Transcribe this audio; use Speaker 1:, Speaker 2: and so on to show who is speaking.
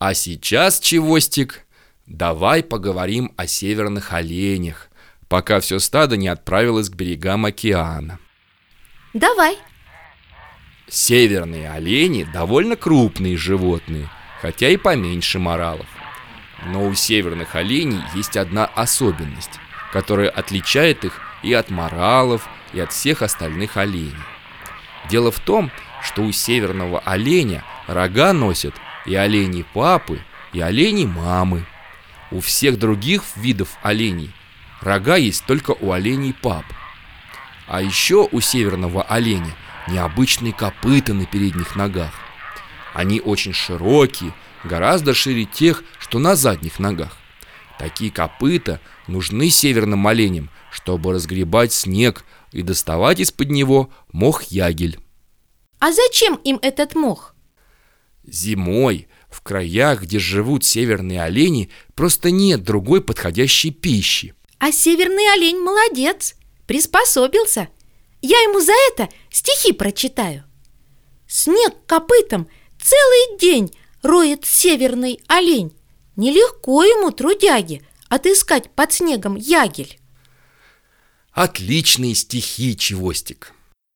Speaker 1: А сейчас, Чевостик, давай поговорим о северных оленях, пока все стадо не отправилось к берегам океана.
Speaker 2: Давай.
Speaker 1: Северные олени довольно крупные животные, хотя и поменьше моралов. Но у северных оленей есть одна особенность, которая отличает их и от моралов, и от всех остальных оленей. Дело в том, что у северного оленя рога носят и олени папы, и олени мамы. У всех других видов оленей рога есть только у оленей пап. А еще у северного оленя необычные копыта на передних ногах. Они очень широкие, гораздо шире тех, что на задних ногах. Такие копыта нужны северным оленям, чтобы разгребать снег и доставать из-под него мох-ягель.
Speaker 2: А зачем им этот мох?
Speaker 1: Зимой в краях, где живут северные олени, просто нет другой подходящей пищи.
Speaker 2: А северный олень молодец, приспособился. Я ему за это стихи прочитаю. Снег копытом целый день роет северный олень. Нелегко ему, трудяги, отыскать под снегом ягель.
Speaker 1: Отличные стихи, Чевостик.